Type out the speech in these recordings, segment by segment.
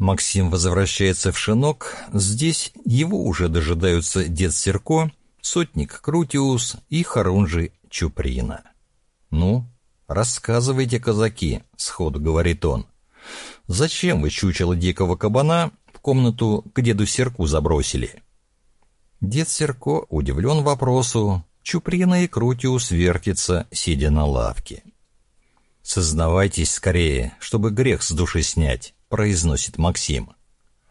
Максим возвращается в шинок. Здесь его уже дожидаются дед Серко, сотник Крутиус и Харунжи Чуприна. «Ну, рассказывайте, казаки», — сходу говорит он. «Зачем вы чучело дикого кабана в комнату к деду Серку забросили?» Дед Серко удивлен вопросу. Чуприна и Крутиус вертится, сидя на лавке. «Сознавайтесь скорее, чтобы грех с души снять», — произносит Максим.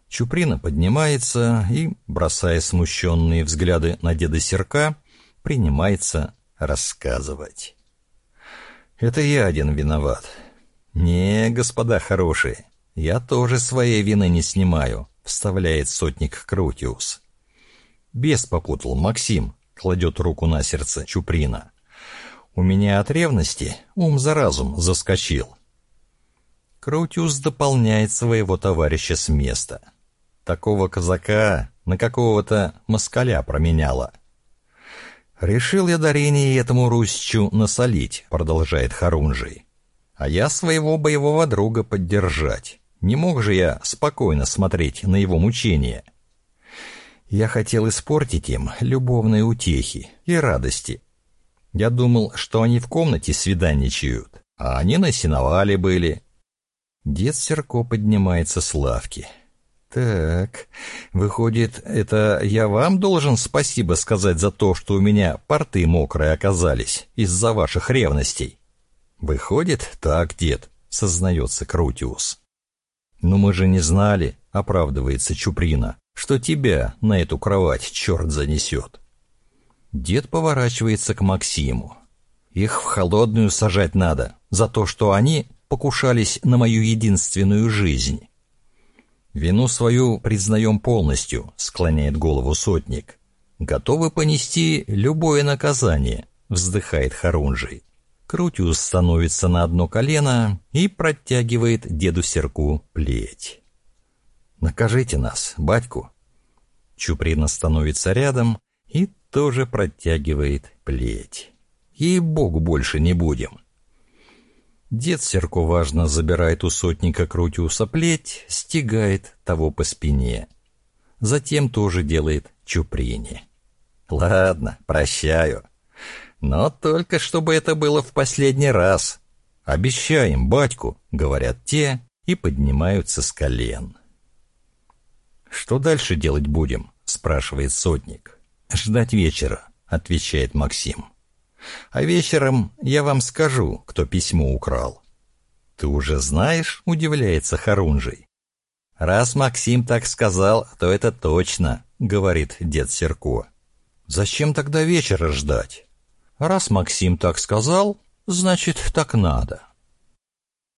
Чуприна поднимается и, бросая смущенные взгляды на деда Серка, принимается рассказывать. «Это я один виноват. Не, господа хорошие, я тоже своей вины не снимаю», — вставляет сотник Крутиус. «Бес попутал, Максим», — кладет руку на сердце Чуприна. У меня от ревности ум за разум заскочил. Крутиус дополняет своего товарища с места. Такого казака на какого-то москаля променяла. «Решил я дарение этому Русичу насолить», — продолжает Харунжий. «А я своего боевого друга поддержать. Не мог же я спокойно смотреть на его мучения. Я хотел испортить им любовные утехи и радости, я думал, что они в комнате свиданничают, а они на сеновале были. Дед Серко поднимается с лавки. «Так, выходит, это я вам должен спасибо сказать за то, что у меня порты мокрые оказались из-за ваших ревностей?» «Выходит, так, дед», — сознается Крутиус. «Но мы же не знали», — оправдывается Чуприна, «что тебя на эту кровать черт занесет». Дед поворачивается к Максиму. Их в холодную сажать надо за то, что они покушались на мою единственную жизнь. Вину свою признаем полностью, склоняет голову сотник. Готовы понести любое наказание, вздыхает Харунжий. Крутиус становится на одно колено и протягивает деду Серку плеть. «Накажите нас, батьку!» Чуприна становится рядом и тоже протягивает плеть. Ей-богу, больше не будем. Дед Серко важно забирает у сотника Крутиуса плеть, стегает того по спине. Затем тоже делает чуприне. Ладно, прощаю. Но только чтобы это было в последний раз. Обещаем, батьку, говорят те и поднимаются с колен. Что дальше делать будем? спрашивает сотник. «Ждать вечера», — отвечает Максим. «А вечером я вам скажу, кто письмо украл». «Ты уже знаешь?» — удивляется Харунжий. «Раз Максим так сказал, то это точно», — говорит дед Серко. «Зачем тогда вечера ждать?» «Раз Максим так сказал, значит, так надо».